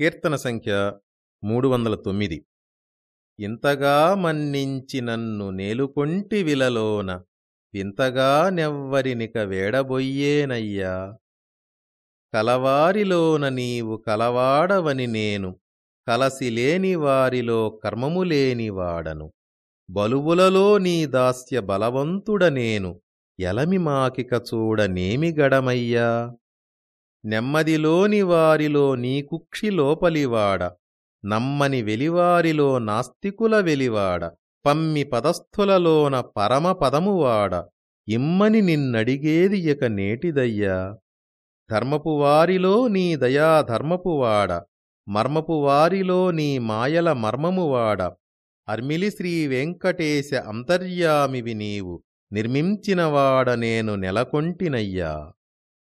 కీర్తన సంఖ్య మూడు వందల తొమ్మిది ఇంతగా మన్నించి నన్ను నేలుకొంటి విలలోన వింతగా నెవ్వరినిక వేడబొయ్యేనయ్యా. కలవారిలోన నీవు కలవాడవని నేను కలసిలేని వారిలో కర్మములేనివాడను బలువులలో నీ దాస్య బలవంతుడ నేను ఎలమి మాకిక చూడనేమి గడమయ్యా. నెమ్మదిలోని వారిలో నీకుక్షి లోపలివాడ. నమ్మని వెలివారిలో నాస్తికుల వెలివాడ. పమ్మి పదస్థులలోన పరమపదమువాడ ఇమ్మని నిన్నడిగేది ఇక నేటిదయ్యా. ధర్మపువారిలో నీ దయా ధర్మపువాడ మర్మపువారిలో నీ మాయల మర్మమువాడ. అర్మిలి శ్రీ వెంకటేశ అంతర్యామివి నీవు. నిర్మించినవాడ నేను నెలకొంటినయ్యా.